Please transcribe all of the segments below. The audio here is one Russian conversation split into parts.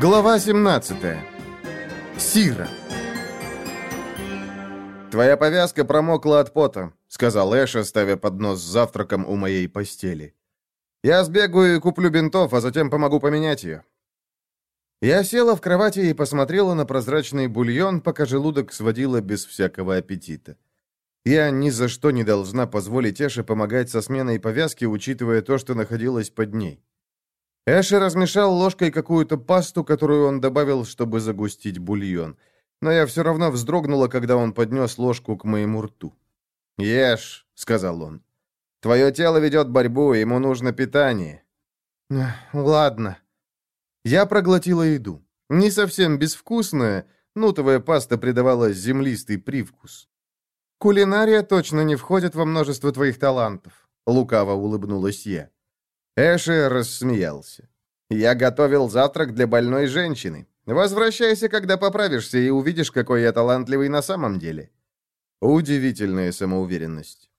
Глава 17. Сира. «Твоя повязка промокла от пота», — сказал Эша, ставя поднос с завтраком у моей постели. «Я сбегаю и куплю бинтов, а затем помогу поменять ее». Я села в кровати и посмотрела на прозрачный бульон, пока желудок сводила без всякого аппетита. Я ни за что не должна позволить Эше помогать со сменой повязки, учитывая то, что находилось под ней. Эши размешал ложкой какую-то пасту, которую он добавил, чтобы загустить бульон. Но я все равно вздрогнула, когда он поднес ложку к моему рту. «Ешь», — сказал он. «Твое тело ведет борьбу, ему нужно питание». «Ладно». Я проглотила еду. Не совсем безвкусная, нутовая паста придавала землистый привкус. «Кулинария точно не входит во множество твоих талантов», — лукаво улыбнулась я. Эши рассмеялся. «Я готовил завтрак для больной женщины. Возвращайся, когда поправишься, и увидишь, какой я талантливый на самом деле». Удивительная самоуверенность.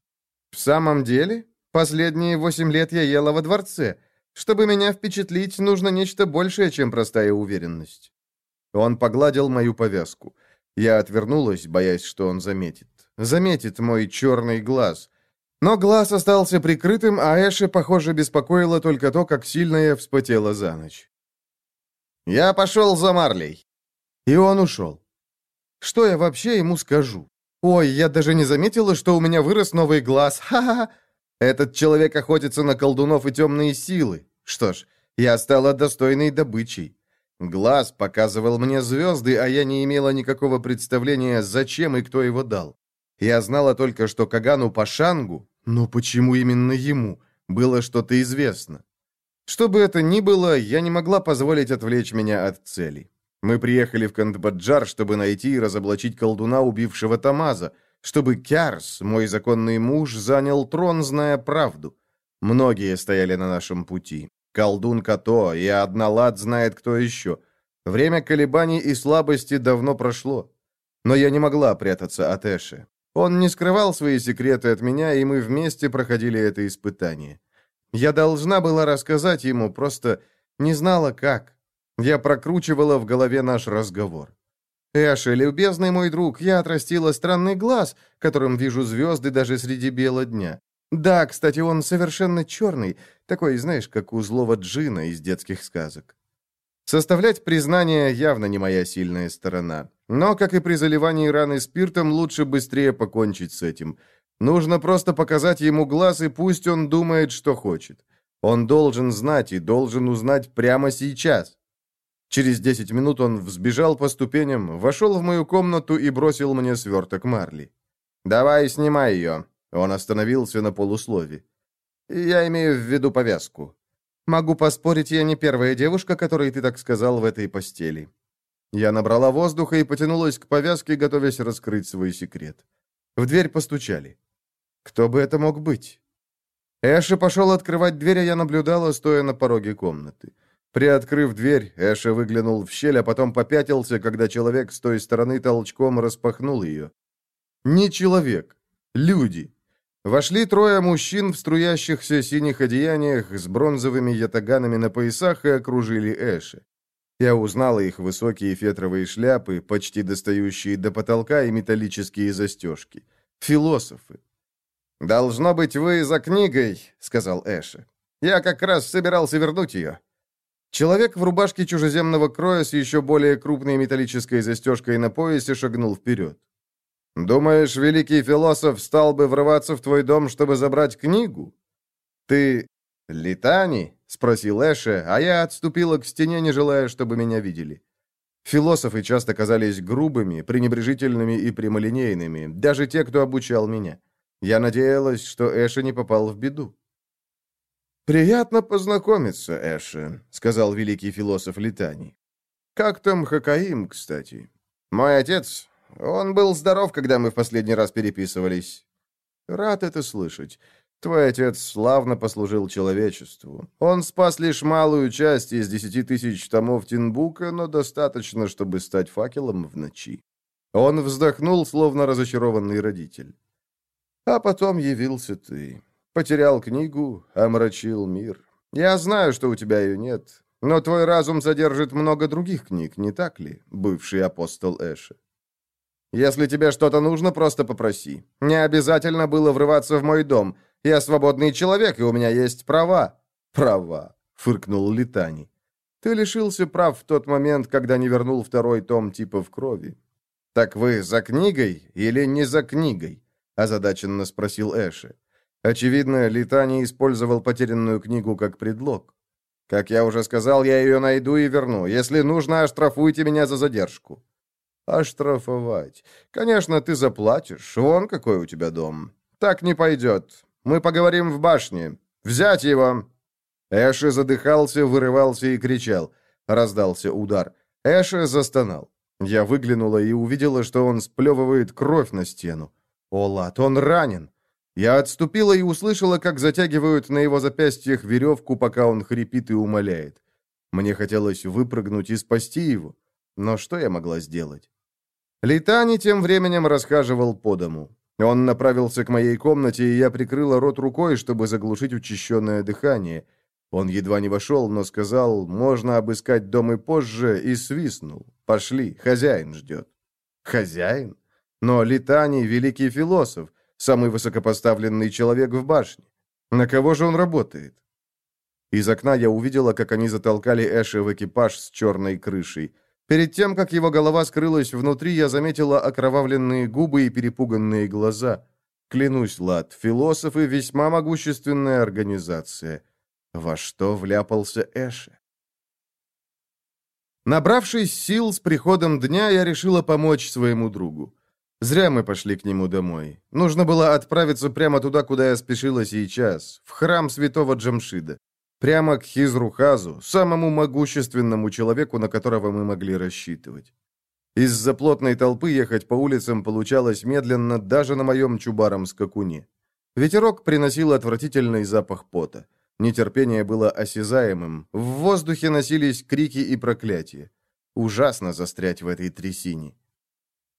«В самом деле? Последние восемь лет я ела во дворце. Чтобы меня впечатлить, нужно нечто большее, чем простая уверенность». Он погладил мою повязку. Я отвернулась, боясь, что он заметит. Заметит мой черный глаз. Но глаз остался прикрытым, а Эши, похоже, беспокоило только то, как сильно я вспотела за ночь. «Я пошел за Марлей». И он ушел. Что я вообще ему скажу? Ой, я даже не заметила, что у меня вырос новый глаз. Ха-ха! Этот человек охотится на колдунов и темные силы. Что ж, я стала достойной добычей. Глаз показывал мне звезды, а я не имела никакого представления, зачем и кто его дал. Я знала только, что Кагану Пашангу, но почему именно ему? Было что-то известно. Что бы это ни было, я не могла позволить отвлечь меня от цели. Мы приехали в Кандбаджар, чтобы найти и разоблачить колдуна, убившего Тамаза, чтобы Кярс, мой законный муж, занял трон, зная правду. Многие стояли на нашем пути. Колдун Като, и Одналад знает кто еще. Время колебаний и слабости давно прошло. Но я не могла прятаться от Эши. Он не скрывал свои секреты от меня, и мы вместе проходили это испытание. Я должна была рассказать ему, просто не знала как. Я прокручивала в голове наш разговор. «Эши, любезный мой друг, я отрастила странный глаз, которым вижу звезды даже среди бела дня. Да, кстати, он совершенно черный, такой, знаешь, как у злого джина из детских сказок. Составлять признание явно не моя сильная сторона. Но, как и при заливании раны спиртом, лучше быстрее покончить с этим. Нужно просто показать ему глаз, и пусть он думает, что хочет. Он должен знать и должен узнать прямо сейчас. Через десять минут он взбежал по ступеням, вошел в мою комнату и бросил мне сверток марли. «Давай, снимай ее». Он остановился на полуслове. «Я имею в виду повязку». Могу поспорить, я не первая девушка, которой ты так сказал в этой постели. Я набрала воздуха и потянулась к повязке, готовясь раскрыть свой секрет. В дверь постучали. Кто бы это мог быть? Эша пошел открывать дверь, а я наблюдала, стоя на пороге комнаты. Приоткрыв дверь, Эша выглянул в щель, а потом попятился, когда человек с той стороны толчком распахнул ее. Не человек. Люди. Вошли трое мужчин в струящихся синих одеяниях с бронзовыми ятаганами на поясах и окружили Эши. Я узнала их высокие фетровые шляпы, почти достающие до потолка, и металлические застежки. Философы. «Должно быть, вы за книгой», — сказал Эши. «Я как раз собирался вернуть ее». Человек в рубашке чужеземного кроя с еще более крупной металлической застежкой на поясе шагнул вперед. Думаешь, великий философ стал бы врываться в твой дом, чтобы забрать книгу? Ты Литани? спросил Эше, а я отступила к стене, не желая, чтобы меня видели. Философы часто казались грубыми, пренебрежительными и прямолинейными, даже те, кто обучал меня. Я надеялась, что Эше не попал в беду. «Приятно познакомиться, Эше», — сказал великий философ Литани. «Как там Хакаим, кстати? Мой отец, он был здоров, когда мы в последний раз переписывались. Рад это слышать. Твой отец славно послужил человечеству. Он спас лишь малую часть из десяти тысяч томов Тинбука, но достаточно, чтобы стать факелом в ночи. Он вздохнул, словно разочарованный родитель. А потом явился ты. Потерял книгу, омрачил мир. Я знаю, что у тебя ее нет. Но твой разум содержит много других книг, не так ли, бывший апостол Эши? Если тебе что-то нужно, просто попроси. Не обязательно было врываться в мой дом. Я свободный человек, и у меня есть права». «Права», — фыркнул Литани. «Ты лишился прав в тот момент, когда не вернул второй том типа в крови». «Так вы за книгой или не за книгой?» — озадаченно спросил Эши. Очевидно, Литани использовал потерянную книгу как предлог. «Как я уже сказал, я ее найду и верну. Если нужно, оштрафуйте меня за задержку». «Оштрафовать. Конечно, ты заплатишь. Вон какой у тебя дом. Так не пойдет. Мы поговорим в башне. Взять его!» Эши задыхался, вырывался и кричал. Раздался удар. Эши застонал. Я выглянула и увидела, что он сплевывает кровь на стену. «О, лад, он ранен!» Я отступила и услышала, как затягивают на его запястьях веревку, пока он хрипит и умоляет. Мне хотелось выпрыгнуть и спасти его. Но что я могла сделать? Летани тем временем расхаживал по дому. Он направился к моей комнате, и я прикрыла рот рукой, чтобы заглушить учащенное дыхание. Он едва не вошел, но сказал, можно обыскать дом и позже, и свистнул. Пошли, хозяин ждет. Хозяин? Но Литани — великий философ, самый высокопоставленный человек в башне. На кого же он работает? Из окна я увидела, как они затолкали Эши в экипаж с черной крышей. Перед тем, как его голова скрылась внутри, я заметила окровавленные губы и перепуганные глаза. Клянусь, Лад, философы — весьма могущественная организация. Во что вляпался Эши? Набравшись сил с приходом дня, я решила помочь своему другу. Зря мы пошли к нему домой. Нужно было отправиться прямо туда, куда я спешила сейчас, в храм святого Джамшида. Прямо к Хизрухазу, самому могущественному человеку, на которого мы могли рассчитывать. Из-за плотной толпы ехать по улицам получалось медленно даже на моем чубаром скакуне. Ветерок приносил отвратительный запах пота. Нетерпение было осязаемым. В воздухе носились крики и проклятия. Ужасно застрять в этой трясине.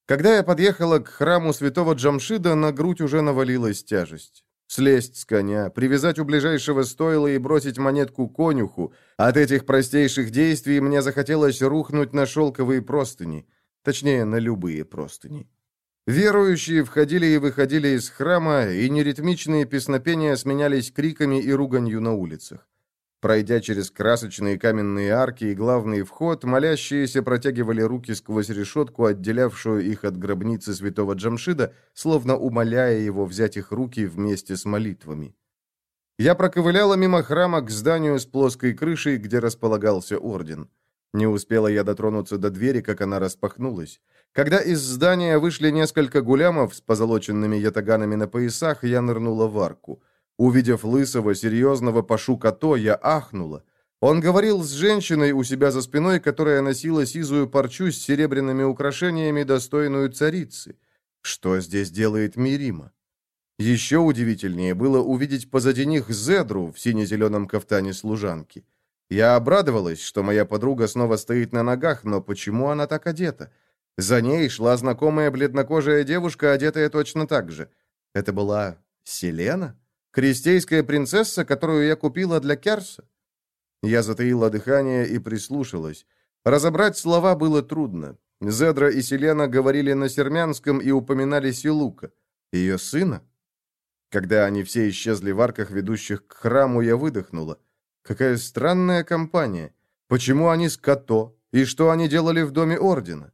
Когда я подъехала к храму святого Джамшида, на грудь уже навалилась тяжесть. Слезть с коня, привязать у ближайшего стойла и бросить монетку конюху. От этих простейших действий мне захотелось рухнуть на шелковые простыни. Точнее, на любые простыни. Верующие входили и выходили из храма, и неритмичные песнопения сменялись криками и руганью на улицах. Пройдя через красочные каменные арки и главный вход, молящиеся протягивали руки сквозь решетку, отделявшую их от гробницы святого Джамшида, словно умоляя его взять их руки вместе с молитвами. Я проковыляла мимо храма к зданию с плоской крышей, где располагался орден. Не успела я дотронуться до двери, как она распахнулась. Когда из здания вышли несколько гулямов с позолоченными ятаганами на поясах, я нырнула в арку — Увидев лысого, серьезного Пашу Като, я ахнула. Он говорил с женщиной у себя за спиной, которая носила сизую парчу с серебряными украшениями, достойную царицы. Что здесь делает Мирима? Еще удивительнее было увидеть позади них Зедру в сине-зеленом кафтане служанки. Я обрадовалась, что моя подруга снова стоит на ногах, но почему она так одета? За ней шла знакомая бледнокожая девушка, одетая точно так же. Это была Селена? Крестейская принцесса, которую я купила для Керса? Я затаила дыхание и прислушалась. Разобрать слова было трудно. Зедра и Селена говорили на сермянском и упоминали Силука. Ее сына? Когда они все исчезли в арках, ведущих к храму, я выдохнула. Какая странная компания. Почему они с Като? И что они делали в доме Ордена?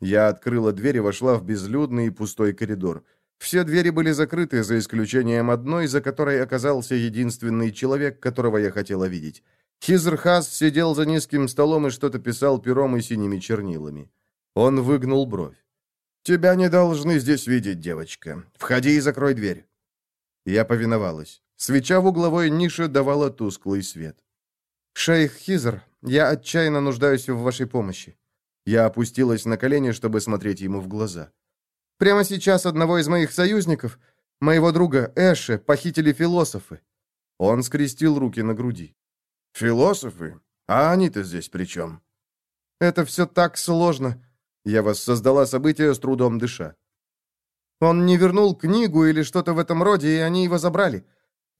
Я открыла дверь и вошла в безлюдный и пустой коридор. Все двери были закрыты, за исключением одной, за которой оказался единственный человек, которого я хотела видеть. Хизрхас сидел за низким столом и что-то писал пером и синими чернилами. Он выгнул бровь. «Тебя не должны здесь видеть, девочка. Входи и закрой дверь». Я повиновалась. Свеча в угловой нише давала тусклый свет. «Шейх Хизр, я отчаянно нуждаюсь в вашей помощи». Я опустилась на колени, чтобы смотреть ему в глаза. Прямо сейчас одного из моих союзников, моего друга Эши, похитили философы». Он скрестил руки на груди. «Философы? А они-то здесь при чем?» «Это все так сложно». Я воссоздала события с трудом дыша. Он не вернул книгу или что-то в этом роде, и они его забрали.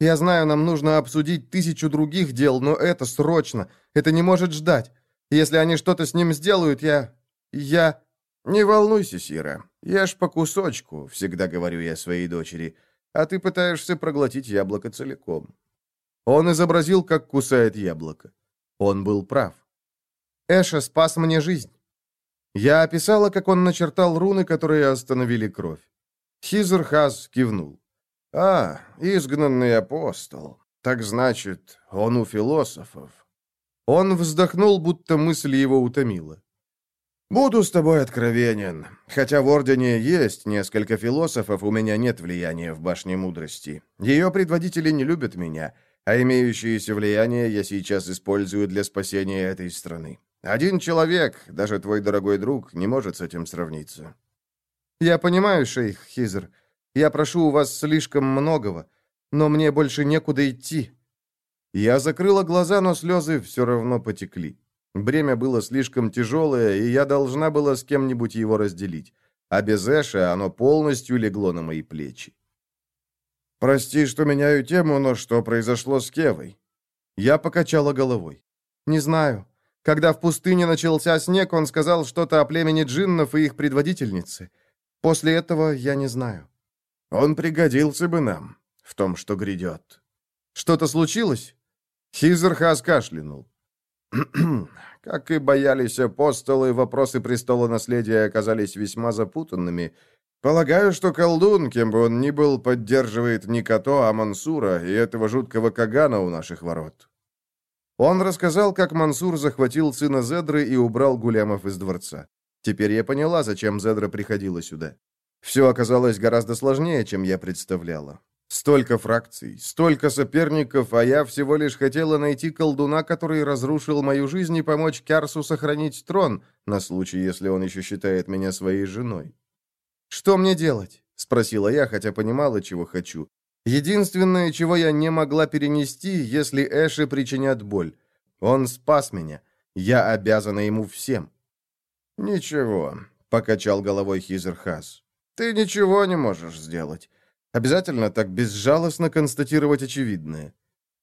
Я знаю, нам нужно обсудить тысячу других дел, но это срочно. Это не может ждать. Если они что-то с ним сделают, я... я...» «Не волнуйся, Сира. Ешь по кусочку», — всегда говорю я своей дочери. «А ты пытаешься проглотить яблоко целиком». Он изобразил, как кусает яблоко. Он был прав. Эша спас мне жизнь. Я описала, как он начертал руны, которые остановили кровь. Хизерхаз кивнул. «А, изгнанный апостол. Так значит, он у философов». Он вздохнул, будто мысль его утомила. «Буду с тобой откровенен. Хотя в Ордене есть несколько философов, у меня нет влияния в Башне Мудрости. Ее предводители не любят меня, а имеющееся влияние я сейчас использую для спасения этой страны. Один человек, даже твой дорогой друг, не может с этим сравниться». «Я понимаю, шейх Хизер. Я прошу у вас слишком многого, но мне больше некуда идти». Я закрыла глаза, но слезы все равно потекли. Бремя было слишком тяжелое, и я должна была с кем-нибудь его разделить. А без Эша оно полностью легло на мои плечи. «Прости, что меняю тему, но что произошло с Кевой?» Я покачала головой. «Не знаю. Когда в пустыне начался снег, он сказал что-то о племени джиннов и их предводительнице. После этого я не знаю». «Он пригодился бы нам в том, что грядет». «Что-то случилось?» Хизерхас кашлянул. Как и боялись апостолы, вопросы престола наследия оказались весьма запутанными. Полагаю, что колдун, кем бы он ни был, поддерживает не Като, а Мансура и этого жуткого Кагана у наших ворот. Он рассказал, как Мансур захватил сына Зедры и убрал Гулямов из дворца. Теперь я поняла, зачем Зедра приходила сюда. Все оказалось гораздо сложнее, чем я представляла. Столько фракций, столько соперников, а я всего лишь хотела найти колдуна, который разрушил мою жизнь и помочь Кярсу сохранить трон, на случай, если он еще считает меня своей женой. «Что мне делать?» — спросила я, хотя понимала, чего хочу. Единственное, чего я не могла перенести, если Эши причинят боль. Он спас меня. Я обязана ему всем. «Ничего», — покачал головой Хизерхас. «Ты ничего не можешь сделать. Обязательно так безжалостно констатировать очевидное.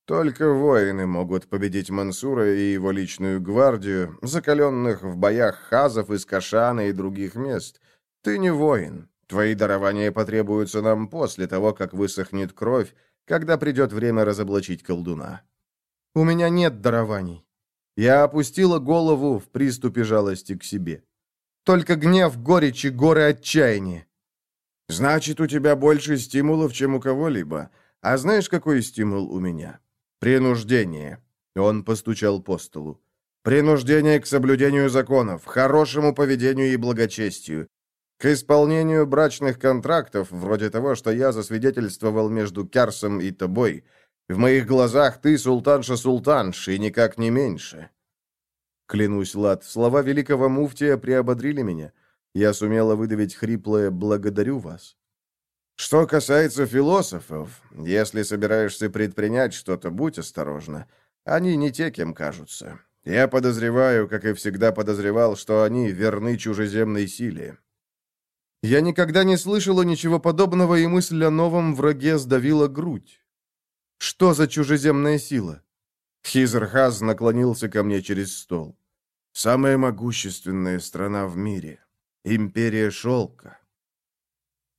Только воины могут победить Мансура и его личную гвардию, закаленных в боях хазов из Кашана и других мест. Ты не воин. Твои дарования потребуются нам после того, как высохнет кровь, когда придет время разоблачить колдуна. У меня нет дарований. Я опустила голову в приступе жалости к себе. Только гнев, горечь и горы отчаяния. Значит, у тебя больше стимулов, чем у кого-либо. А знаешь, какой стимул у меня? Принуждение. Он постучал по столу. Принуждение к соблюдению законов, хорошему поведению и благочестию. К исполнению брачных контрактов, вроде того, что я засвидетельствовал между Керсом и тобой. В моих глазах ты султанша-султанш, и никак не меньше. Клянусь, Лад, слова великого муфтия приободрили меня. Я сумела выдавить хриплое «благодарю вас». Что касается философов, если собираешься предпринять что-то, будь осторожна. Они не те, кем кажутся. Я подозреваю, как и всегда подозревал, что они верны чужеземной силе. Я никогда не слышала ничего подобного, и мысль о новом враге сдавила грудь. Что за чужеземная сила? Хизерхаз наклонился ко мне через стол. Самая могущественная страна в мире. Империя Шелка.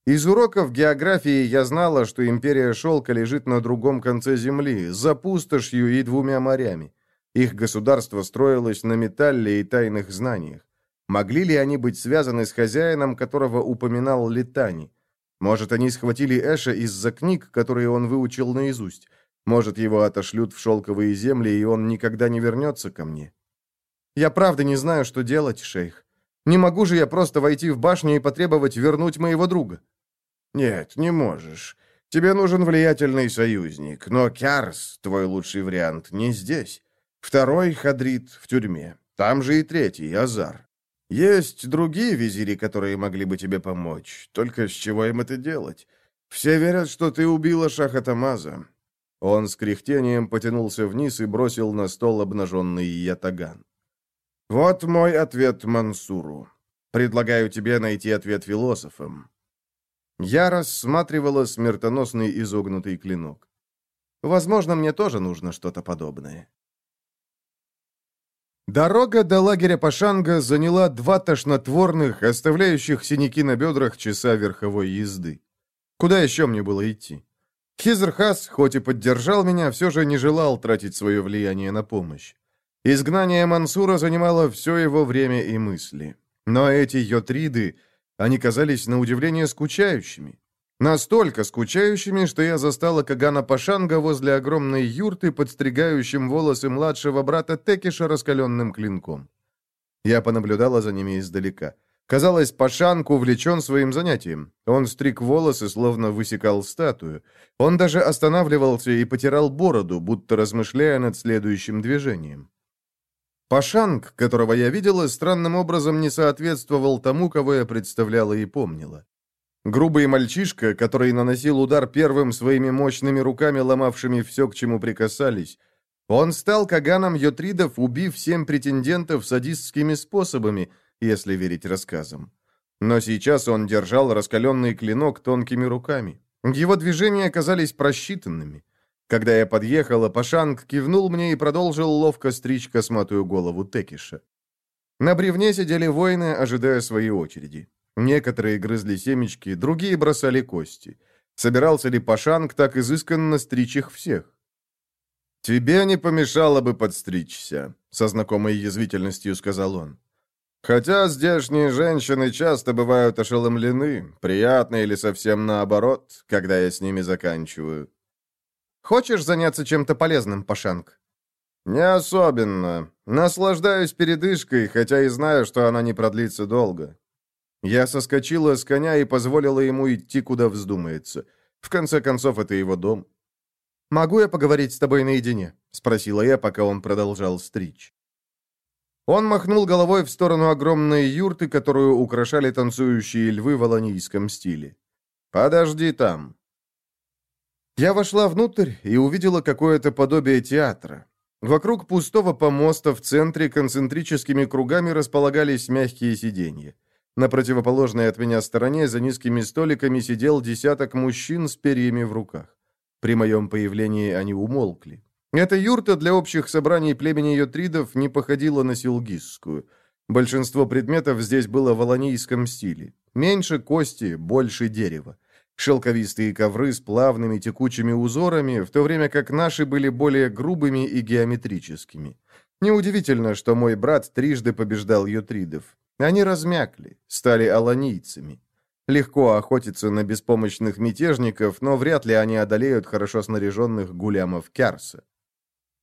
Из уроков географии я знала, что империя Шелка лежит на другом конце земли, за пустошью и двумя морями. Их государство строилось на металле и тайных знаниях. Могли ли они быть связаны с хозяином, которого упоминал Литани? Может, они схватили Эша из-за книг, которые он выучил наизусть? Может, его отошлют в шелковые земли, и он никогда не вернется ко мне? Я правда не знаю, что делать, шейх. Не могу же я просто войти в башню и потребовать вернуть моего друга». «Нет, не можешь. Тебе нужен влиятельный союзник, но Кярс, твой лучший вариант, не здесь. Второй Хадрит в тюрьме. Там же и третий, Азар. Есть другие визири, которые могли бы тебе помочь. Только с чего им это делать? Все верят, что ты убила Шахатамаза». Он с кряхтением потянулся вниз и бросил на стол обнаженный ятаган. Вот мой ответ Мансуру. Предлагаю тебе найти ответ философам. Я рассматривала смертоносный изогнутый клинок. Возможно, мне тоже нужно что-то подобное. Дорога до лагеря Пашанга заняла два тошнотворных, оставляющих синяки на бедрах часа верховой езды. Куда еще мне было идти? Хизерхас, хоть и поддержал меня, все же не желал тратить свое влияние на помощь. Изгнание Мансура занимало все его время и мысли. Но эти йотриды, они казались на удивление скучающими. Настолько скучающими, что я застала Кагана Пашанга возле огромной юрты, подстригающим волосы младшего брата Текиша раскаленным клинком. Я понаблюдала за ними издалека. Казалось, Пашанг увлечен своим занятием. Он стриг волосы, словно высекал статую. Он даже останавливался и потирал бороду, будто размышляя над следующим движением. Пашанг, которого я видела, странным образом не соответствовал тому, кого я представляла и помнила. Грубый мальчишка, который наносил удар первым своими мощными руками, ломавшими все, к чему прикасались. Он стал Каганом Йотридов, убив семь претендентов садистскими способами, если верить рассказам. Но сейчас он держал раскаленный клинок тонкими руками. Его движения оказались просчитанными. Когда я подъехала, Пашанг кивнул мне и продолжил ловко стричь косматую голову Текиша. На бревне сидели воины, ожидая своей очереди. Некоторые грызли семечки, другие бросали кости. Собирался ли Пашанг так изысканно стричь их всех? «Тебе не помешало бы подстричься», — со знакомой язвительностью сказал он. «Хотя здешние женщины часто бывают ошеломлены, приятно или совсем наоборот, когда я с ними заканчиваю». «Хочешь заняться чем-то полезным, Пашанг?» «Не особенно. Наслаждаюсь передышкой, хотя и знаю, что она не продлится долго. Я соскочила с коня и позволила ему идти, куда вздумается. В конце концов, это его дом. «Могу я поговорить с тобой наедине?» — спросила я, пока он продолжал стричь. Он махнул головой в сторону огромной юрты, которую украшали танцующие львы в аланийском стиле. «Подожди там». Я вошла внутрь и увидела какое-то подобие театра. Вокруг пустого помоста в центре концентрическими кругами располагались мягкие сиденья. На противоположной от меня стороне за низкими столиками сидел десяток мужчин с перьями в руках. При моем появлении они умолкли. Эта юрта для общих собраний племени йотридов не походила на силгизскую. Большинство предметов здесь было в аланийском стиле. Меньше кости, больше дерева. Шелковистые ковры с плавными текучими узорами, в то время как наши были более грубыми и геометрическими. Неудивительно, что мой брат трижды побеждал йотридов. Они размякли, стали аланийцами. Легко охотиться на беспомощных мятежников, но вряд ли они одолеют хорошо снаряженных гулямов Кярса.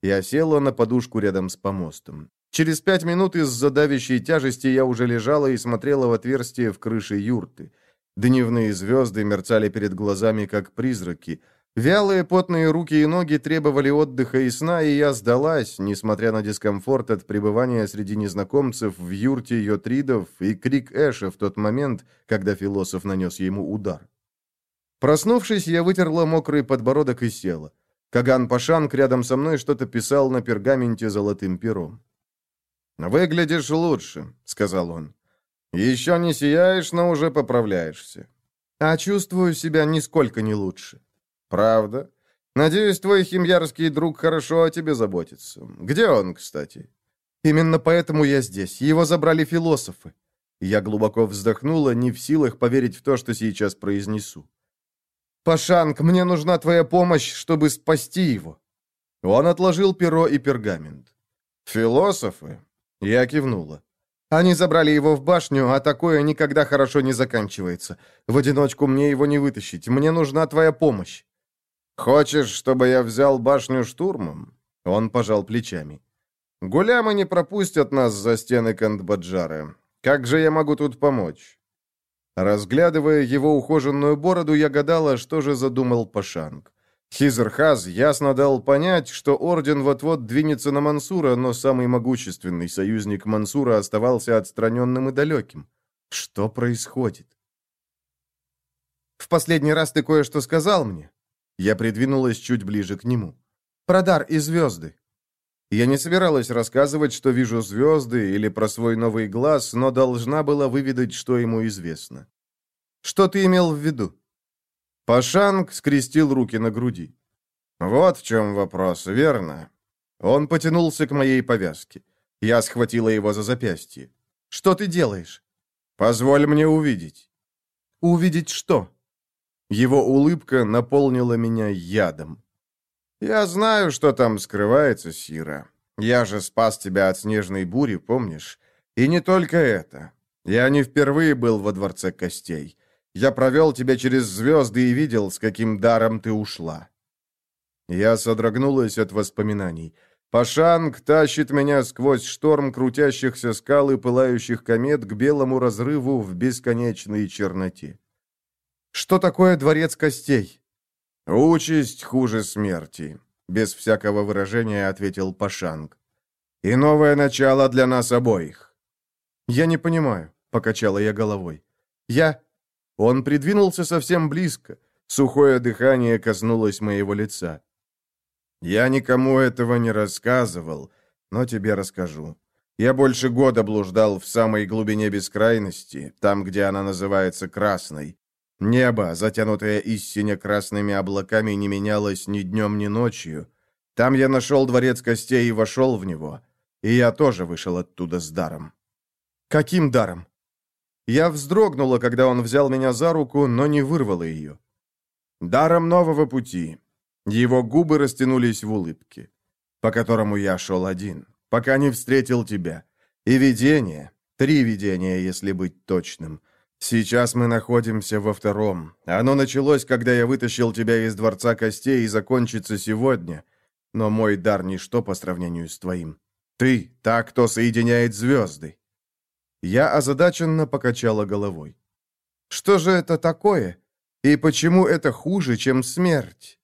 Я села на подушку рядом с помостом. Через пять минут из-за давящей тяжести я уже лежала и смотрела в отверстие в крыше юрты. Дневные звезды мерцали перед глазами, как призраки, Вялые потные руки и ноги требовали отдыха и сна, и я сдалась, несмотря на дискомфорт от пребывания среди незнакомцев в юрте йотридов и крик Эша в тот момент, когда философ нанес ему удар. Проснувшись, я вытерла мокрый подбородок и села. Каган Пашанг рядом со мной что-то писал на пергаменте золотым пером. «Выглядишь лучше», — сказал он. «Еще не сияешь, но уже поправляешься». «А чувствую себя нисколько не лучше». «Правда? Надеюсь, твой химьярский друг хорошо о тебе заботится. Где он, кстати?» «Именно поэтому я здесь. Его забрали философы». Я глубоко вздохнула, не в силах поверить в то, что сейчас произнесу. «Пашанг, мне нужна твоя помощь, чтобы спасти его». Он отложил перо и пергамент. «Философы?» Я кивнула. Они забрали его в башню, а такое никогда хорошо не заканчивается. В одиночку мне его не вытащить. Мне нужна твоя помощь. «Хочешь, чтобы я взял башню штурмом?» Он пожал плечами. «Гулямы не пропустят нас за стены Кандбаджары. Как же я могу тут помочь?» Разглядывая его ухоженную бороду, я гадала, что же задумал Пашанг. Хизерхаз ясно дал понять, что орден вот-вот двинется на Мансура, но самый могущественный союзник Мансура оставался отстраненным и далеким. Что происходит? «В последний раз ты кое-что сказал мне?» Я придвинулась чуть ближе к нему. «Продар и звезды». Я не собиралась рассказывать, что вижу звезды или про свой новый глаз, но должна была выведать, что ему известно. «Что ты имел в виду?» Пашанг скрестил руки на груди. «Вот в чем вопрос, верно?» Он потянулся к моей повязке. Я схватила его за запястье. «Что ты делаешь?» «Позволь мне увидеть». «Увидеть что?» Его улыбка наполнила меня ядом. «Я знаю, что там скрывается, Сира. Я же спас тебя от снежной бури, помнишь? И не только это. Я не впервые был во Дворце Костей. Я провел тебя через звезды и видел, с каким даром ты ушла». Я содрогнулась от воспоминаний. Пашанг тащит меня сквозь шторм крутящихся скал и пылающих комет к белому разрыву в бесконечной черноте. «Что такое Дворец Костей?» «Участь хуже смерти», — без всякого выражения ответил Пашанг. «И новое начало для нас обоих». «Я не понимаю», — покачала я головой. «Я...» Он придвинулся совсем близко. Сухое дыхание коснулось моего лица. «Я никому этого не рассказывал, но тебе расскажу. Я больше года блуждал в самой глубине бескрайности, там, где она называется Красной. Небо, затянутое истине красными облаками, не менялось ни днем, ни ночью. Там я нашел дворец костей и вошел в него. И я тоже вышел оттуда с даром. Каким даром? Я вздрогнула, когда он взял меня за руку, но не вырвала ее. Даром нового пути. Его губы растянулись в улыбке, по которому я шел один, пока не встретил тебя. И видение, три видения, если быть точным — Сейчас мы находимся во втором. Оно началось, когда я вытащил тебя из Дворца Костей и закончится сегодня. Но мой дар ничто по сравнению с твоим. Ты — та, кто соединяет звезды. Я озадаченно покачала головой. Что же это такое? И почему это хуже, чем смерть?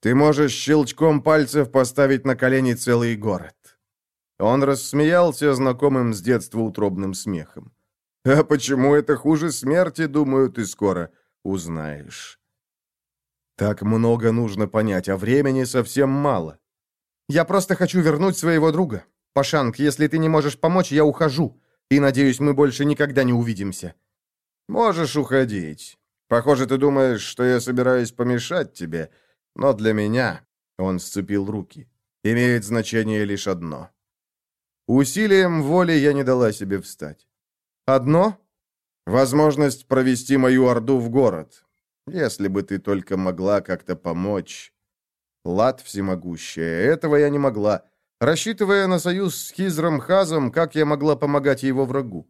Ты можешь щелчком пальцев поставить на колени целый город. Он рассмеялся знакомым с детства утробным смехом. А почему это хуже смерти, думаю, ты скоро узнаешь. Так много нужно понять, а времени совсем мало. Я просто хочу вернуть своего друга. Пашанг, если ты не можешь помочь, я ухожу. И, надеюсь, мы больше никогда не увидимся. Можешь уходить. Похоже, ты думаешь, что я собираюсь помешать тебе. Но для меня, он сцепил руки, имеет значение лишь одно. Усилием воли я не дала себе встать. Одно — возможность провести мою орду в город. Если бы ты только могла как-то помочь. Лад всемогущая, этого я не могла. Рассчитывая на союз с Хизром Хазом, как я могла помогать его врагу?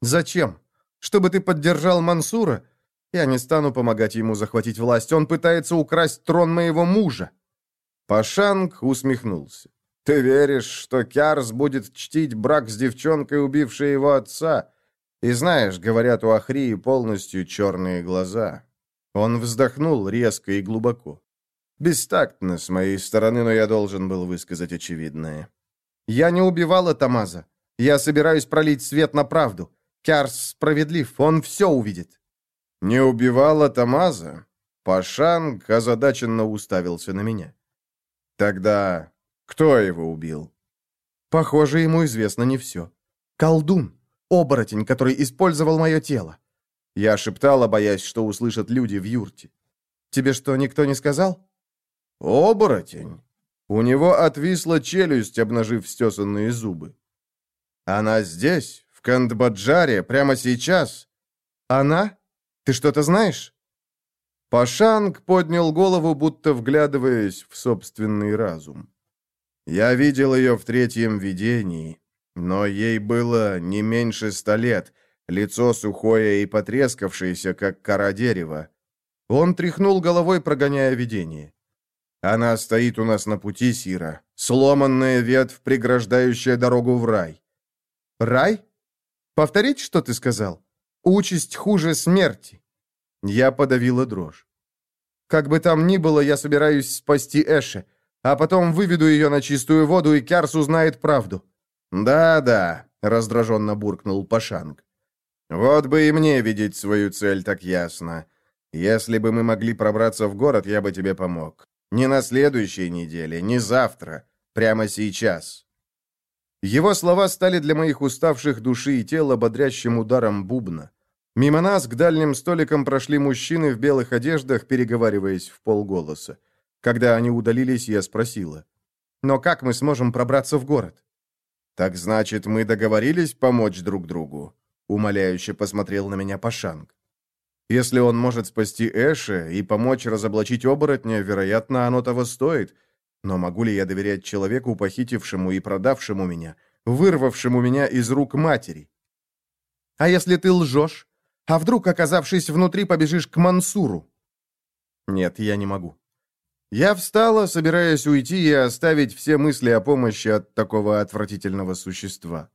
Зачем? Чтобы ты поддержал Мансура? Я не стану помогать ему захватить власть. Он пытается украсть трон моего мужа. Пашанг усмехнулся. Ты веришь, что Кярс будет чтить брак с девчонкой, убившей его отца? И знаешь, говорят, у Ахрии полностью черные глаза. Он вздохнул резко и глубоко. Бестактно с моей стороны, но я должен был высказать очевидное. Я не убивала Тамаза. Я собираюсь пролить свет на правду. Кярс справедлив, он все увидит. Не убивала Тамаза? Пашанг озадаченно уставился на меня. Тогда кто его убил? Похоже, ему известно не все. Колдун, оборотень, который использовал мое тело. Я шептала, боясь, что услышат люди в юрте. Тебе что, никто не сказал? Оборотень. У него отвисла челюсть, обнажив стесанные зубы. Она здесь, в Кандбаджаре, прямо сейчас. Она? Ты что-то знаешь? Пашанг поднял голову, будто вглядываясь в собственный разум. Я видел ее в третьем видении, но ей было не меньше ста лет, лицо сухое и потрескавшееся, как кора дерева. Он тряхнул головой, прогоняя видение. Она стоит у нас на пути, Сира, сломанная ветвь, преграждающая дорогу в рай. Рай? Повторить, что ты сказал? Участь хуже смерти. Я подавила дрожь. Как бы там ни было, я собираюсь спасти Эше а потом выведу ее на чистую воду, и Кярс узнает правду». «Да-да», — раздраженно буркнул Пашанг. «Вот бы и мне видеть свою цель так ясно. Если бы мы могли пробраться в город, я бы тебе помог. Не на следующей неделе, не завтра, прямо сейчас». Его слова стали для моих уставших души и тела бодрящим ударом бубна. Мимо нас к дальним столикам прошли мужчины в белых одеждах, переговариваясь в полголоса. Когда они удалились, я спросила. «Но как мы сможем пробраться в город?» «Так значит, мы договорились помочь друг другу?» Умоляюще посмотрел на меня Пашанг. «Если он может спасти Эша и помочь разоблачить оборотня, вероятно, оно того стоит. Но могу ли я доверять человеку, похитившему и продавшему меня, вырвавшему меня из рук матери?» «А если ты лжешь? А вдруг, оказавшись внутри, побежишь к Мансуру?» «Нет, я не могу. Я встала, собираясь уйти и оставить все мысли о помощи от такого отвратительного существа.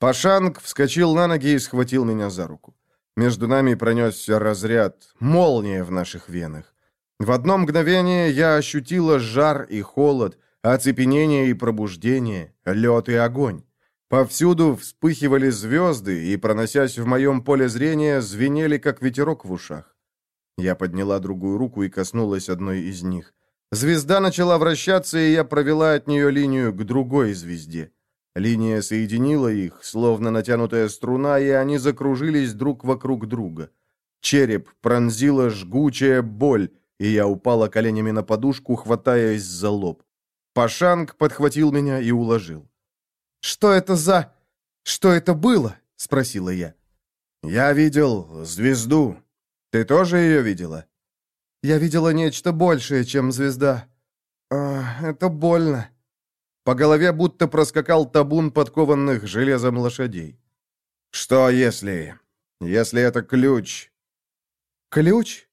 Пашанг вскочил на ноги и схватил меня за руку. Между нами пронесся разряд, молния в наших венах. В одно мгновение я ощутила жар и холод, оцепенение и пробуждение, лед и огонь. Повсюду вспыхивали звезды и, проносясь в моем поле зрения, звенели, как ветерок в ушах. Я подняла другую руку и коснулась одной из них. Звезда начала вращаться, и я провела от нее линию к другой звезде. Линия соединила их, словно натянутая струна, и они закружились друг вокруг друга. Череп пронзила жгучая боль, и я упала коленями на подушку, хватаясь за лоб. Пашанг подхватил меня и уложил. «Что это за... Что это было?» — спросила я. «Я видел звезду. Ты тоже ее видела?» Я видела нечто большее, чем звезда. А, это больно. По голове будто проскакал табун подкованных железом лошадей. Что если... Если это ключ? Ключ?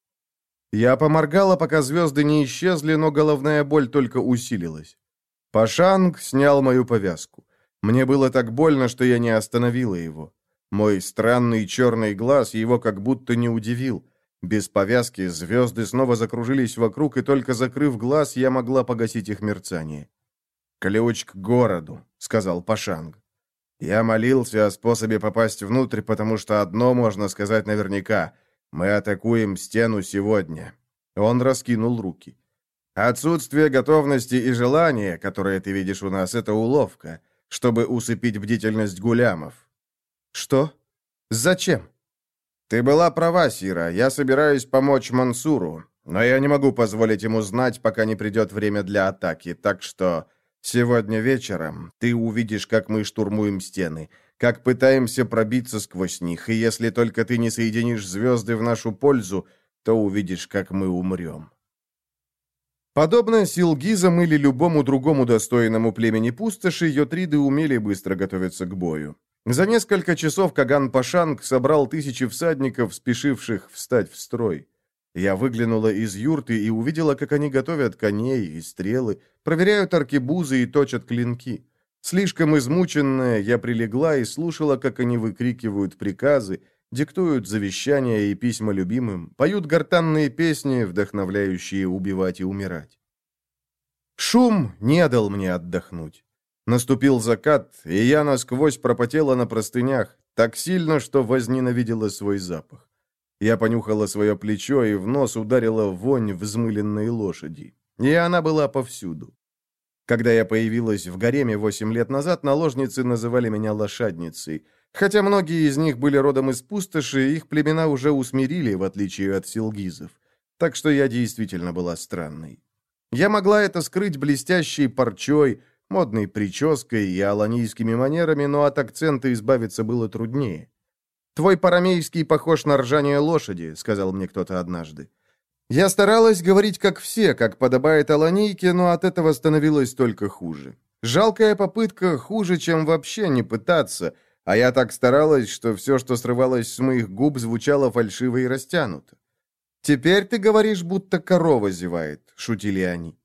Я поморгала, пока звезды не исчезли, но головная боль только усилилась. Пашанг снял мою повязку. Мне было так больно, что я не остановила его. Мой странный черный глаз его как будто не удивил. Без повязки звезды снова закружились вокруг, и только закрыв глаз, я могла погасить их мерцание. «Ключ к городу», — сказал Пашанг. «Я молился о способе попасть внутрь, потому что одно можно сказать наверняка. Мы атакуем стену сегодня». Он раскинул руки. «Отсутствие готовности и желания, которое ты видишь у нас, — это уловка, чтобы усыпить бдительность гулямов». «Что? Зачем?» «Ты была права, Сира. Я собираюсь помочь Мансуру, но я не могу позволить ему знать, пока не придет время для атаки, так что сегодня вечером ты увидишь, как мы штурмуем стены, как пытаемся пробиться сквозь них, и если только ты не соединишь звезды в нашу пользу, то увидишь, как мы умрем». Подобно силгизам или любому другому достойному племени пустоши, йотриды умели быстро готовиться к бою. За несколько часов Каган Пашанг собрал тысячи всадников, спешивших встать в строй. Я выглянула из юрты и увидела, как они готовят коней и стрелы, проверяют аркебузы и точат клинки. Слишком измученная, я прилегла и слушала, как они выкрикивают приказы, диктуют завещания и письма любимым, поют гортанные песни, вдохновляющие убивать и умирать. Шум не дал мне отдохнуть. Наступил закат, и я насквозь пропотела на простынях, так сильно, что возненавидела свой запах. Я понюхала свое плечо, и в нос ударила вонь взмыленной лошади. И она была повсюду. Когда я появилась в гареме восемь лет назад, наложницы называли меня лошадницей. Хотя многие из них были родом из пустоши, их племена уже усмирили, в отличие от силгизов. Так что я действительно была странной. Я могла это скрыть блестящей парчой, модной прической и аланийскими манерами, но от акцента избавиться было труднее. «Твой парамейский похож на ржание лошади», — сказал мне кто-то однажды. Я старалась говорить как все, как подобает аланийке, но от этого становилось только хуже. Жалкая попытка хуже, чем вообще не пытаться, а я так старалась, что все, что срывалось с моих губ, звучало фальшиво и растянуто. «Теперь ты говоришь, будто корова зевает», — шутили они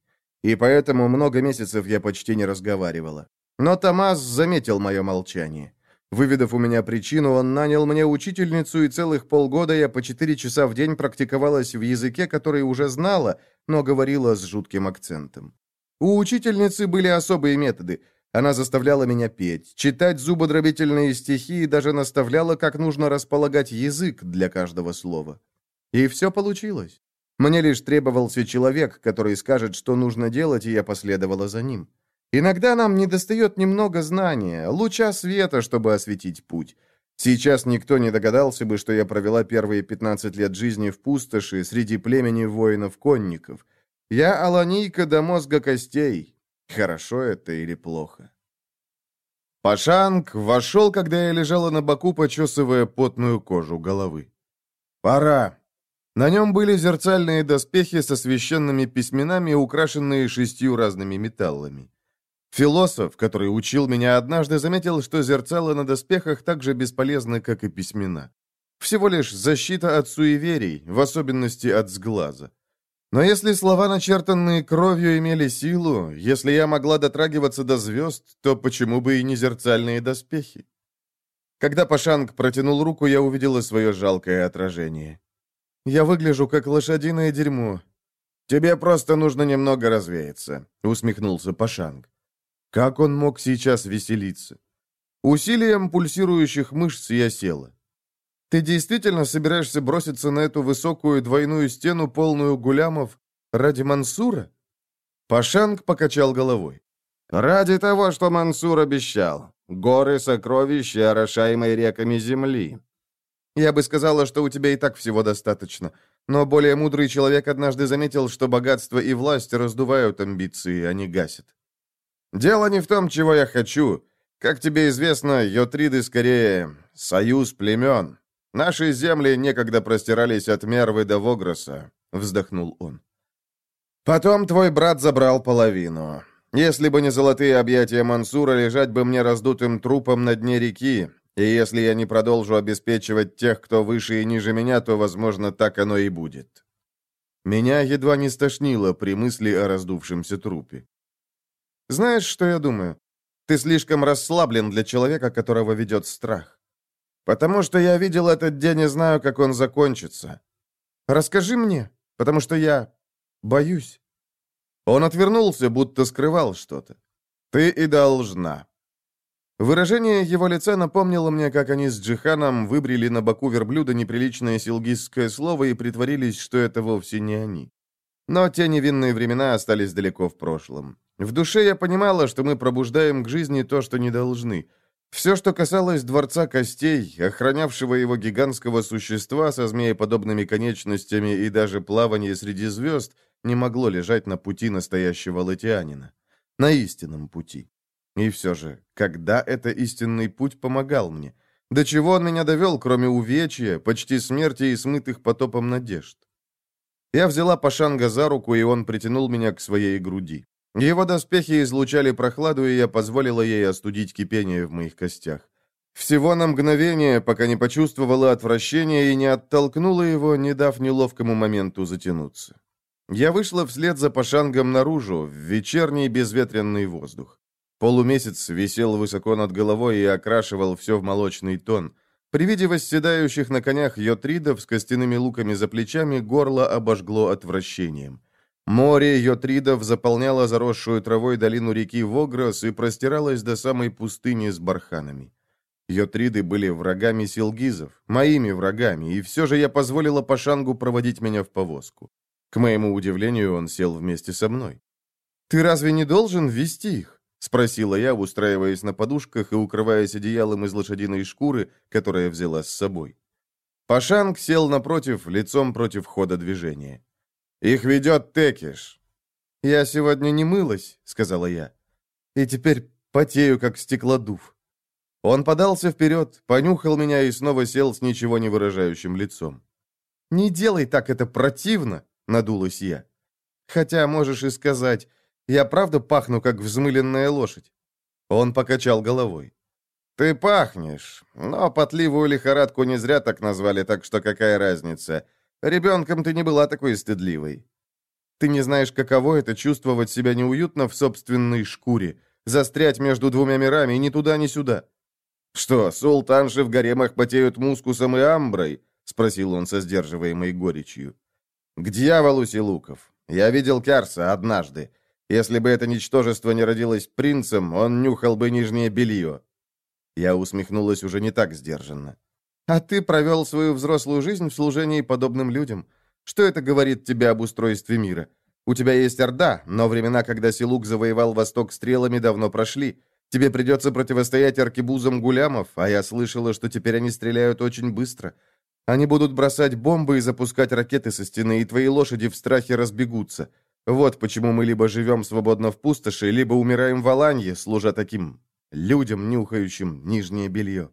и поэтому много месяцев я почти не разговаривала. Но Томас заметил мое молчание. Выведав у меня причину, он нанял мне учительницу, и целых полгода я по четыре часа в день практиковалась в языке, который уже знала, но говорила с жутким акцентом. У учительницы были особые методы. Она заставляла меня петь, читать зубодробительные стихи и даже наставляла, как нужно располагать язык для каждого слова. И все получилось. Мне лишь требовался человек, который скажет, что нужно делать, и я последовала за ним. Иногда нам недостает немного знания, луча света, чтобы осветить путь. Сейчас никто не догадался бы, что я провела первые 15 лет жизни в пустоши среди племени воинов-конников. Я аланийка до мозга костей. Хорошо это или плохо? Пашанг вошел, когда я лежала на боку, почесывая потную кожу головы. «Пора!» На нем были зерцальные доспехи со священными письменами, украшенные шестью разными металлами. Философ, который учил меня однажды, заметил, что зерцала на доспехах так же бесполезны, как и письмена. Всего лишь защита от суеверий, в особенности от сглаза. Но если слова, начертанные кровью, имели силу, если я могла дотрагиваться до звезд, то почему бы и не зерцальные доспехи? Когда Пашанг протянул руку, я увидела свое жалкое отражение. Я выгляжу, как лошадиное дерьмо. Тебе просто нужно немного развеяться, усмехнулся Пашанг. Как он мог сейчас веселиться? Усилием пульсирующих мышц я села. Ты действительно собираешься броситься на эту высокую двойную стену, полную гулямов, ради Мансура?» Пашанг покачал головой. «Ради того, что Мансур обещал. Горы сокровища, орошаемые реками земли. Я бы сказала, что у тебя и так всего достаточно. Но более мудрый человек однажды заметил, что богатство и власть раздувают амбиции, а не гасят. Дело не в том, чего я хочу. Как тебе известно, йотриды скорее союз племен. Наши земли некогда простирались от Мервы до Вогроса», — вздохнул он. «Потом твой брат забрал половину. Если бы не золотые объятия Мансура, лежать бы мне раздутым трупом на дне реки, и если я не продолжу обеспечивать тех, кто выше и ниже меня, то, возможно, так оно и будет». Меня едва не стошнило при мысли о раздувшемся трупе. «Знаешь, что я думаю? Ты слишком расслаблен для человека, которого ведет страх. Потому что я видел этот день и знаю, как он закончится. Расскажи мне, потому что я боюсь». Он отвернулся, будто скрывал что-то. «Ты и должна». Выражение его лица напомнило мне, как они с Джиханом выбрили на боку верблюда неприличное силгистское слово и притворились, что это вовсе не они. Но те невинные времена остались далеко в прошлом. В душе я понимала, что мы пробуждаем к жизни то, что не должны. Все, что касалось Дворца Костей, охранявшего его гигантского существа со змееподобными конечностями и даже плавание среди звезд, не могло лежать на пути настоящего латианина. На истинном пути. И все же, когда это истинный путь помогал мне? До чего он меня довел, кроме увечья, почти смерти и смытых потопом надежд? Я взяла Пашанга за руку, и он притянул меня к своей груди. Его доспехи излучали прохладу, и я позволила ей остудить кипение в моих костях. Всего на мгновение, пока не почувствовала отвращения и не оттолкнула его, не дав неловкому моменту затянуться. Я вышла вслед за Пашангом наружу, в вечерний безветренный воздух. Полумесяц висел высоко над головой и окрашивал все в молочный тон. При виде восседающих на конях йотридов с костяными луками за плечами горло обожгло отвращением. Море йотридов заполняло заросшую травой долину реки Вогрос и простиралось до самой пустыни с барханами. Йотриды были врагами силгизов, моими врагами, и все же я позволила Пашангу проводить меня в повозку. К моему удивлению, он сел вместе со мной. «Ты разве не должен вести их?» — спросила я, устраиваясь на подушках и укрываясь одеялом из лошадиной шкуры, которая взяла с собой. Пашанг сел напротив, лицом против хода движения. Их ведет Текиш». «Я сегодня не мылась», — сказала я. «И теперь потею, как стеклодув». Он подался вперед, понюхал меня и снова сел с ничего не выражающим лицом. «Не делай так, это противно», — надулась я. «Хотя можешь и сказать, я правда пахну, как взмыленная лошадь». Он покачал головой. «Ты пахнешь, но потливую лихорадку не зря так назвали, так что какая разница. Ребенком ты не была такой стыдливой. Ты не знаешь, каково это чувствовать себя неуютно в собственной шкуре, застрять между двумя мирами ни туда, ни сюда. Что, султанши в гаремах потеют мускусом и амброй? Спросил он со сдерживаемой горечью. К дьяволу Силуков. Я видел Кярса однажды. Если бы это ничтожество не родилось принцем, он нюхал бы нижнее белье. Я усмехнулась уже не так сдержанно. А ты провел свою взрослую жизнь в служении подобным людям. Что это говорит тебе об устройстве мира? У тебя есть Орда, но времена, когда Силук завоевал Восток стрелами, давно прошли. Тебе придется противостоять аркебузам гулямов, а я слышала, что теперь они стреляют очень быстро. Они будут бросать бомбы и запускать ракеты со стены, и твои лошади в страхе разбегутся. Вот почему мы либо живем свободно в пустоши, либо умираем в Аланье, служа таким людям, нюхающим нижнее белье.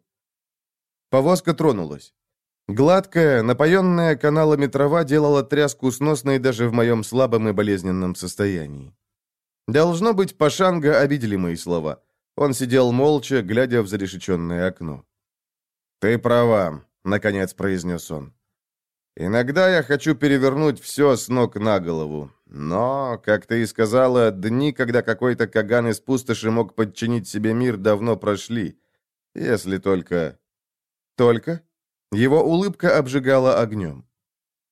Повозка тронулась. Гладкая, напоенная каналами трава делала тряску сносной даже в моем слабом и болезненном состоянии. Должно быть, Пашанга обидели мои слова. Он сидел молча, глядя в зарешеченное окно. «Ты права», — наконец произнес он. «Иногда я хочу перевернуть все с ног на голову. Но, как ты и сказала, дни, когда какой-то Каган из пустоши мог подчинить себе мир, давно прошли. Если только...» «Только?» Его улыбка обжигала огнем.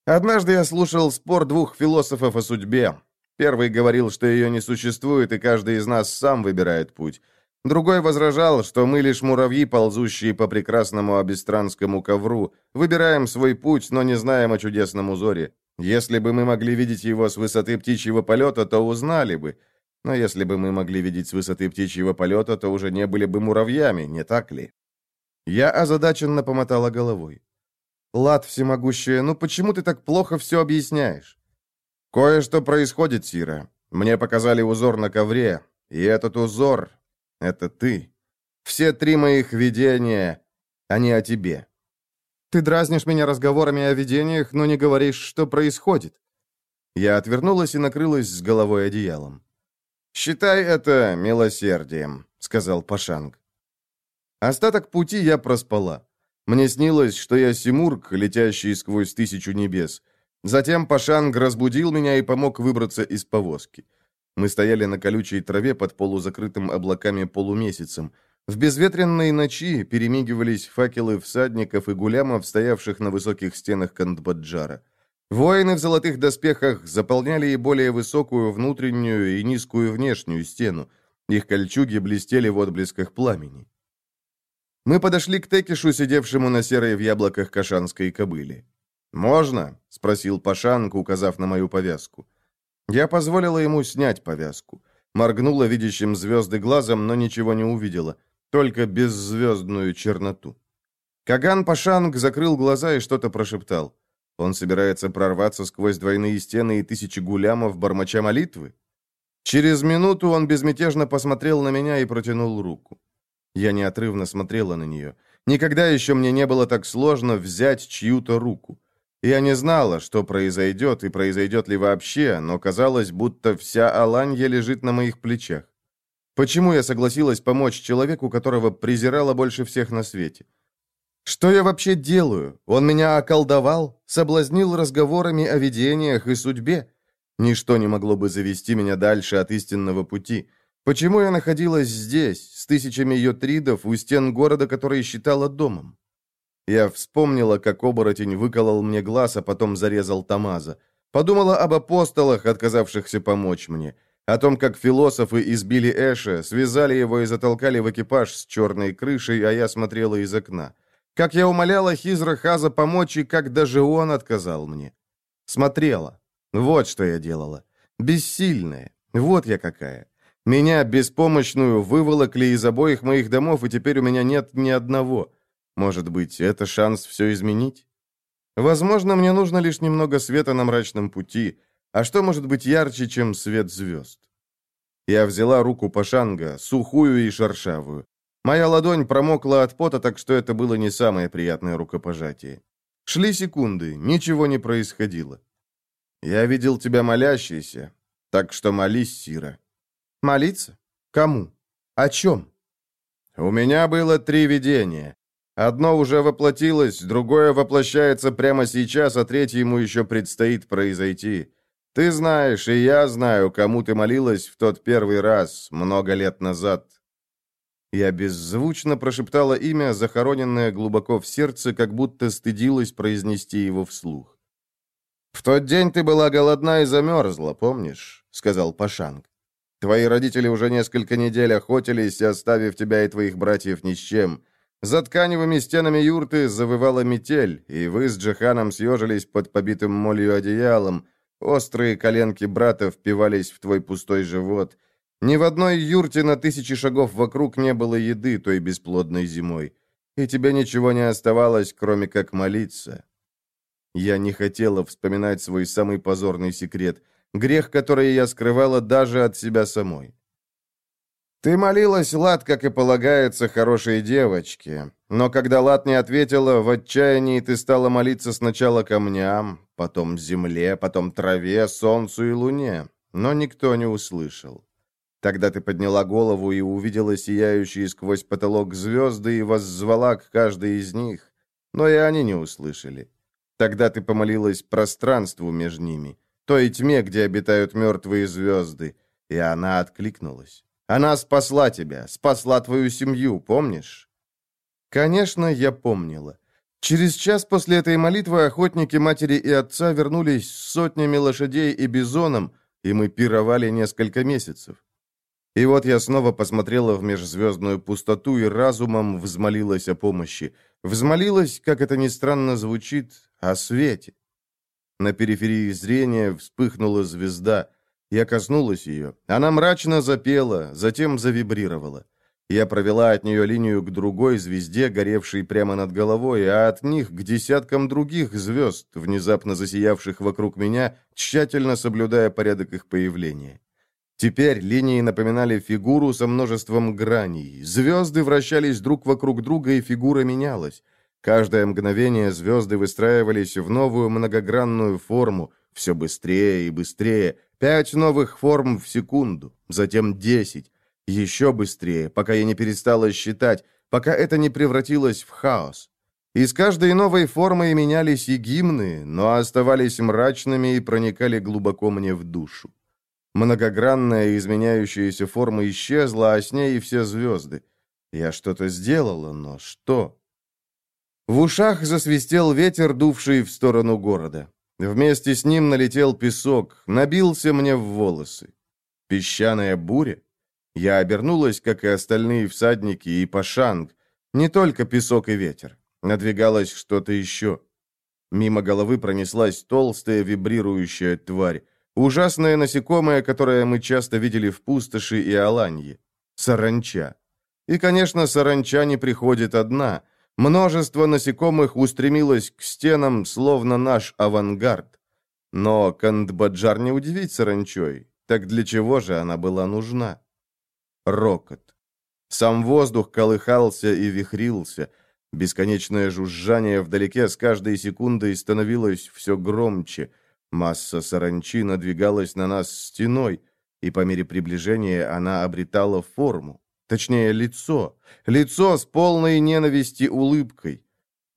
Однажды я слушал спор двух философов о судьбе. Первый говорил, что ее не существует, и каждый из нас сам выбирает путь. Другой возражал, что мы лишь муравьи, ползущие по прекрасному абистранскому ковру, выбираем свой путь, но не знаем о чудесном узоре. Если бы мы могли видеть его с высоты птичьего полета, то узнали бы. Но если бы мы могли видеть с высоты птичьего полета, то уже не были бы муравьями, не так ли? Я озадаченно помотала головой. «Лад всемогущая, ну почему ты так плохо все объясняешь?» «Кое-что происходит, Сира. Мне показали узор на ковре, и этот узор — это ты. Все три моих видения, они о тебе». «Ты дразнишь меня разговорами о видениях, но не говоришь, что происходит». Я отвернулась и накрылась с головой одеялом. «Считай это милосердием», — сказал Пашанг. Остаток пути я проспала. Мне снилось, что я Симург, летящий сквозь тысячу небес. Затем Пашанг разбудил меня и помог выбраться из повозки. Мы стояли на колючей траве под полузакрытым облаками полумесяцем. В безветренной ночи перемигивались факелы всадников и гулямов, стоявших на высоких стенах Кандбаджара. Воины в золотых доспехах заполняли и более высокую внутреннюю и низкую внешнюю стену. Их кольчуги блестели в отблесках пламени. Мы подошли к Текишу, сидевшему на серой в яблоках кашанской кобыле. «Можно?» — спросил Пашанг, указав на мою повязку. Я позволила ему снять повязку. Моргнула видящим звезды глазом, но ничего не увидела, только беззвездную черноту. Каган Пашанг закрыл глаза и что-то прошептал. Он собирается прорваться сквозь двойные стены и тысячи гулямов, бормоча молитвы? Через минуту он безмятежно посмотрел на меня и протянул руку. Я неотрывно смотрела на нее. Никогда еще мне не было так сложно взять чью-то руку. Я не знала, что произойдет и произойдет ли вообще, но казалось, будто вся Аланья лежит на моих плечах. Почему я согласилась помочь человеку, которого презирала больше всех на свете? Что я вообще делаю? Он меня околдовал, соблазнил разговорами о видениях и судьбе. Ничто не могло бы завести меня дальше от истинного пути. Почему я находилась здесь, с тысячами йотридов, у стен города, который считала домом? Я вспомнила, как оборотень выколол мне глаз, а потом зарезал Тамаза. Подумала об апостолах, отказавшихся помочь мне. О том, как философы избили Эша, связали его и затолкали в экипаж с черной крышей, а я смотрела из окна. Как я умоляла Хизра Хаза помочь, и как даже он отказал мне. Смотрела. Вот что я делала. Бессильная. Вот я какая. Меня, беспомощную, выволокли из обоих моих домов, и теперь у меня нет ни одного. Может быть, это шанс все изменить? Возможно, мне нужно лишь немного света на мрачном пути. А что может быть ярче, чем свет звезд? Я взяла руку Пашанга, сухую и шершавую. Моя ладонь промокла от пота, так что это было не самое приятное рукопожатие. Шли секунды, ничего не происходило. «Я видел тебя молящейся, так что молись, Сира», Молиться? Кому? О чем? У меня было три видения. Одно уже воплотилось, другое воплощается прямо сейчас, а третье ему еще предстоит произойти. Ты знаешь, и я знаю, кому ты молилась в тот первый раз, много лет назад. Я беззвучно прошептала имя, захороненное глубоко в сердце, как будто стыдилась произнести его вслух. «В тот день ты была голодна и замерзла, помнишь?» — сказал Пашанг. Твои родители уже несколько недель охотились, оставив тебя и твоих братьев ни с чем. За тканевыми стенами юрты завывала метель, и вы с Джиханом съежились под побитым молью одеялом. Острые коленки брата впивались в твой пустой живот. Ни в одной юрте на тысячи шагов вокруг не было еды той бесплодной зимой. И тебе ничего не оставалось, кроме как молиться. Я не хотела вспоминать свой самый позорный секрет — грех, который я скрывала даже от себя самой. Ты молилась, Лад, как и полагается хорошей девочке. Но когда Лад не ответила, в отчаянии ты стала молиться сначала камням, потом земле, потом траве, солнцу и луне. Но никто не услышал. Тогда ты подняла голову и увидела сияющие сквозь потолок звезды и воззвала к каждой из них. Но и они не услышали. Тогда ты помолилась пространству между ними, той тьме, где обитают мертвые звезды, и она откликнулась. Она спасла тебя, спасла твою семью, помнишь?» Конечно, я помнила. Через час после этой молитвы охотники матери и отца вернулись с сотнями лошадей и бизоном, и мы пировали несколько месяцев. И вот я снова посмотрела в межзвездную пустоту и разумом взмолилась о помощи. Взмолилась, как это ни странно звучит, о свете. На периферии зрения вспыхнула звезда — я коснулась ее. Она мрачно запела, затем завибрировала. Я провела от нее линию к другой звезде, горевшей прямо над головой, а от них к десяткам других звезд, внезапно засиявших вокруг меня, тщательно соблюдая порядок их появления. Теперь линии напоминали фигуру со множеством граней. Звезды вращались друг вокруг друга, и фигура менялась. Каждое мгновение звезды выстраивались в новую многогранную форму, все быстрее и быстрее, Пять новых форм в секунду, затем десять. Еще быстрее, пока я не перестала считать, пока это не превратилось в хаос. Из каждой новой формы менялись и гимны, но оставались мрачными и проникали глубоко мне в душу. Многогранная изменяющаяся форма исчезла, а с ней и все звезды. Я что-то сделала, но что? В ушах засвистел ветер, дувший в сторону города. Вместе с ним налетел песок, набился мне в волосы. Песчаная буря? Я обернулась, как и остальные всадники, и пашанг. Не только песок и ветер. Надвигалось что-то еще. Мимо головы пронеслась толстая вибрирующая тварь. Ужасное насекомое, которое мы часто видели в пустоши и Аланье. Саранча. И, конечно, саранча не приходит одна — Множество насекомых устремилось к стенам, словно наш авангард. Но Кандбаджар не удивить саранчой. Так для чего же она была нужна? Рокот. Сам воздух колыхался и вихрился. Бесконечное жужжание вдалеке с каждой секундой становилось все громче. Масса саранчи надвигалась на нас стеной, и по мере приближения она обретала форму. Точнее, лицо. Лицо с полной ненависти улыбкой.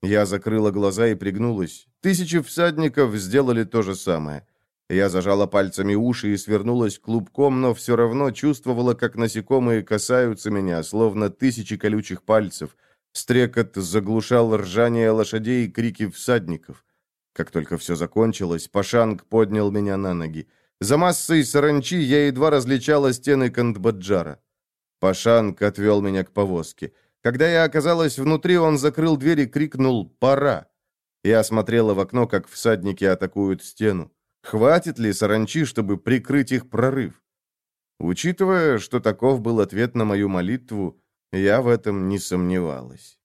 Я закрыла глаза и пригнулась. Тысячи всадников сделали то же самое. Я зажала пальцами уши и свернулась клубком, но все равно чувствовала, как насекомые касаются меня, словно тысячи колючих пальцев. Стрекот заглушал ржание лошадей и крики всадников. Как только все закончилось, Пашанг поднял меня на ноги. За массой саранчи я едва различала стены Кандбаджара. Пашанг отвел меня к повозке. Когда я оказалась внутри, он закрыл дверь и крикнул «Пора!». Я смотрела в окно, как всадники атакуют стену. Хватит ли саранчи, чтобы прикрыть их прорыв? Учитывая, что таков был ответ на мою молитву, я в этом не сомневалась.